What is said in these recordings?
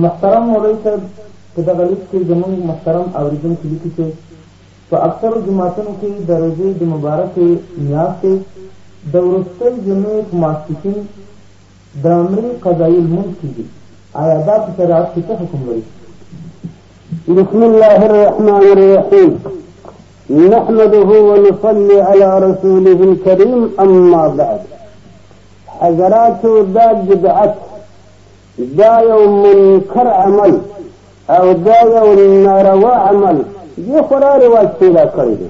محترم مولوي صاحب په دغه لیست کې زمونږ محترم اوریدونکي لیکي چې په اکثرو جوماتونو کې د روژې د مبارکې میاشتې د وروستۍ جمعې په ماسپښین د عمرې قضایي لمونځ کېږي آیا دا په شریعت کې څه حکم لري بسم الله الرحمن الرحيم نحمده ونصلي على رسوله الكريم أما بعد حضراتو دا بدعت دا یو منکر عمل او دا یو ناروا عمل دې خورا رواج پیدا کړی دی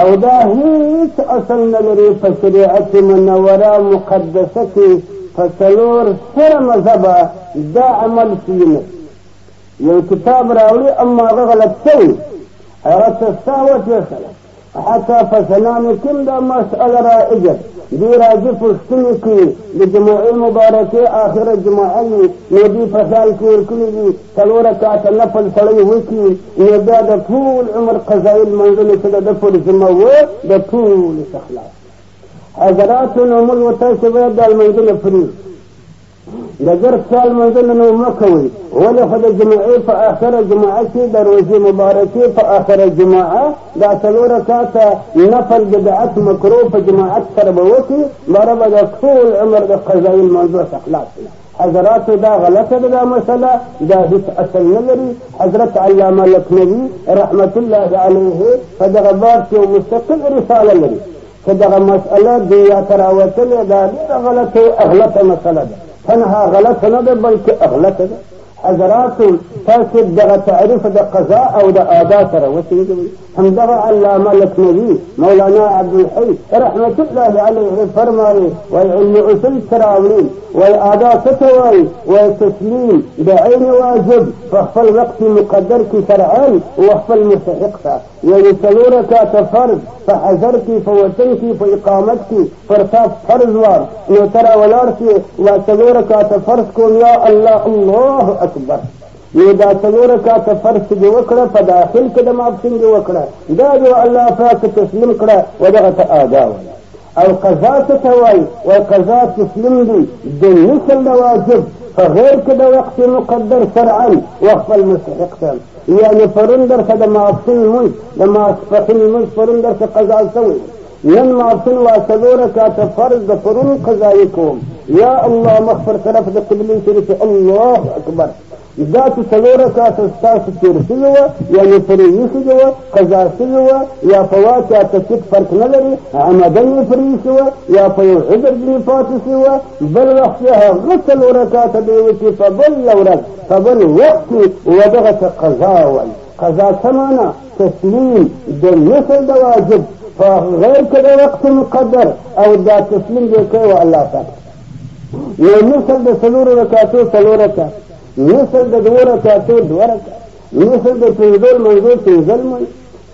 او دا هیڅ اصل نه لري په شریعت منوره مقدسه کې په څلور سره مذهبه دا عمل شوي نه یو کتاب راوړي اما هغه غلط شوی هغه ته ستا وجه سره حتی په سلام کم دا مسئله رائجت دی راځي پوښتنې کوي د جمعې مبارکې آخره جمعه وي نو دوی په خیال کې ورکړي دي څلور رکعته نفل سړی وکړي نو بیا د ټول عمر قضایي لمانځنې چې د ده پر ذمه و د ټولو څخه خلاص حضراتو نو موږ ورته چې باید دا لمانځنه پرېږدو د ګرد کال منځونه نو مه کوئ ولې خو د جمعې په آخره جمعه کې د روژې مبارکې په آخره جمعه دا څلور رکعته نفل بدعت مکرو په جماعت سره به وکړي باره به د ټول عمر د قضایي لمانځو څخه خلاص شي حضرات دا غلطه ده دا مسله دا هیڅ اصل نه لري حضرت علامه لکنوي رحمت الله علیه په دغه باب کې یو مستقل رساله لري که دغه مسئله دې یا ته راوتلې ده ډېره غلطه اغلطه مسئله ده تنها غلطه نه ده بلکې اغلطه ده حضرات تاسو دغه تعریف د قضا او د ادا سره وسیږي همدغه علامه لکنوي مولانا عبدالحي رحمت الله علیه فرمایي وایي علم اصول سره راوړي وایي ادا څه ته وایي وایي تسلیم د عین واجب په خپل وقت مقدر کې شرعا وخپل مستحق ته یعنې څلور رکعته فرض په حضر کې په وطن کې په اقامت کې پر تا فرض وار نو ته راولاړ شې وا څلور رکعته فرض کوم یا الله الله اکبر نو دا څلور رکعته فرض چې دې وکړه په داخل کې د ماپښین دې وکړه دا دې الله پاک تسلیم کړه و دغه ته ادا وایي او قضا څه ته وایي و قضا تسلیم دي د نسل د واجب په غیر کې د وخت مقدر شرعا وخت المستحق ته یعنې پرون درته د ماسپښین لمونځ د ماسپښین لمونځ پرون درته قضا شوی نن ماسپښین وا څلور رکعته فرض د پرون قضا یې کوم یا الله مخ پر طرف د قبلې شریفې الله اکبر دا چې څلور رکعته ستاسو تېر شوي وه یعنې پرې ایښي دي وه قضا شوي وه یا په واقع تکلیف فرق نه لري عمدن یې پرې ایښي وه یا په یو عذر دې پاتې شوي وه بل وخت یې هغه څلور رکعته به یې وکړي په بله ورځ خبرې وکړي و دغه ته قضا وایي قضا څه معنا تسلیم د مثل د واجب په غیر کې د وقت مقدر او دا تسلیم دی کوي و الله تعالی نو مثل د څلورو رکعتو څلور رکعت مثل د دوه رکعتو دوه رکعت مثل د پنځو لمونځو پنځه لمونځ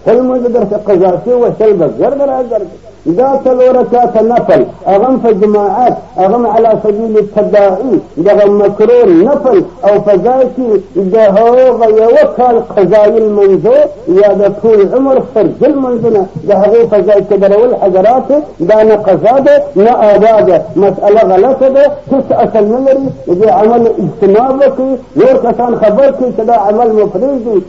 شل مونځ درته قضا شي و شل به زر به راګرځي دا څلور رکعته نفل هغه هم په جماعت هغه هم علی سبیل التداعي دغه مکرو نفل او په ځای کې د هغه یوه کال قضایي لمونځو یا د ټول عمر فرضي لمونځونه د هغې په ځای کې درول حضرات دا نه قضا ده نه ادا ده مسأله غلطه ده هېڅ اصل نه لري د دې عمل اجتناب وکړي نور کسان خبر کړي چې دا عمل مو پرېږدي